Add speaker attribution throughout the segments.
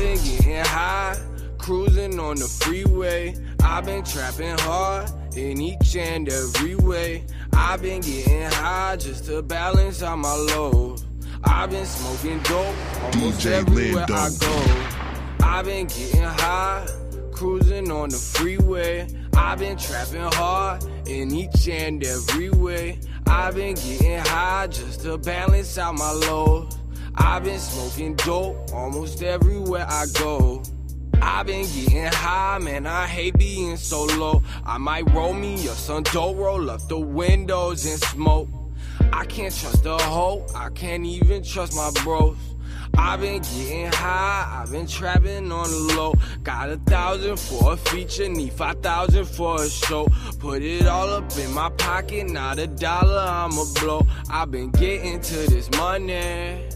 Speaker 1: been getting high, cruising on the freeway. I've been trapping hard in each and every way. I've been getting high just to balance out my load. I've been smoking dope almost
Speaker 2: DJ
Speaker 1: everywhere
Speaker 2: Lindo.
Speaker 1: I go. I've been getting high, cruising on the freeway. I've been trapping hard in each and every way. I've been getting high just to balance out my load. I've been smoking dope almost everywhere I go. I've been getting high, man. I hate being so low. I might roll me up some dope, roll up the windows and smoke. I can't trust the hoe, I can't even trust my bros. I've been getting high, I've been trapping on the low. Got a thousand for a feature, need five thousand for a show. Put it all up in my pocket, not a dollar I'ma blow. I've been getting to this money,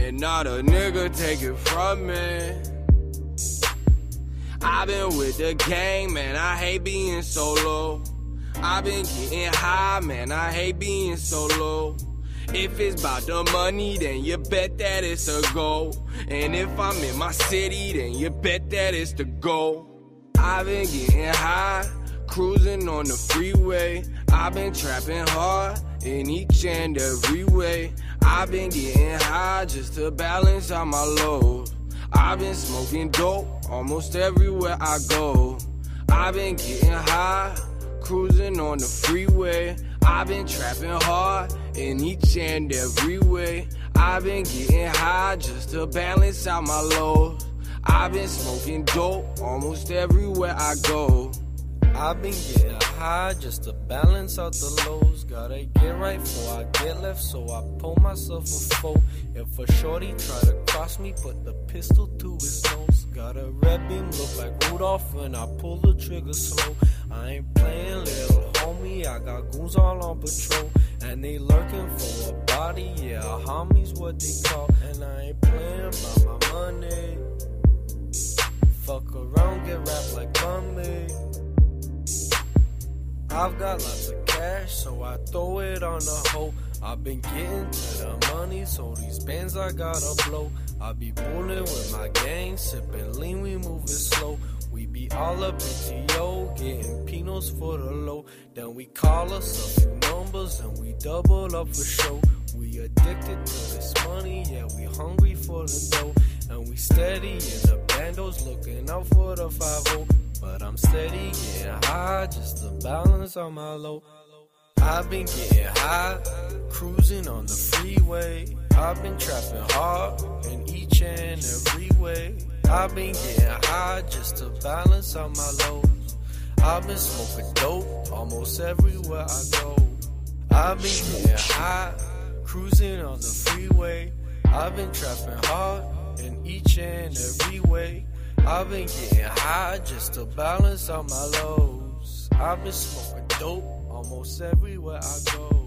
Speaker 1: and not a nigga take it from me. I've been with the gang, man. I hate being solo. I've been getting high, man. I hate being solo. If it's about the money, then you bet that it's a go. And if I'm in my city, then you bet that it's the go. I've been getting high, cruising on the freeway. I've been trapping hard in each and every way. I've been getting high just to balance out my load. I've been smoking dope almost everywhere I go. I've been getting high, cruising on the freeway. I've been trapping hard in each and every way. I've been getting high just to balance out my load. I've been smoking dope almost everywhere I go.
Speaker 3: I've been getting high just to balance out the lows. Gotta get right before I get left, so I pull myself a foe. If a shorty try to cross me, put the pistol to his nose. Gotta red beam, look like Rudolph when I pull the trigger slow. I ain't playing little homie, I got goons all on patrol. And they lurking for a body, yeah, homies what they call. And I ain't I've got lots of cash, so I throw it on the hoe. I've been getting to the money, so these bands I gotta blow. I be pulling with my gang, sipping lean, we moving slow. We be all up in TO, getting pinos for the low. Then we call us a few numbers and we double up for show. We addicted to this money, yeah, we hungry for the dough. And we steady in bandos, looking out for the 5 But I'm steady getting high just to balance on my low. I've been getting high, cruising on the freeway. I've been trapping hard in each and every way. I've been getting high just to balance out my lows. I've been smoking dope almost everywhere I go. I've been getting high, cruising on the freeway. I've been trapping hard in each and every way. I've been getting high just to balance out my lows. I've been smoking dope almost everywhere I go.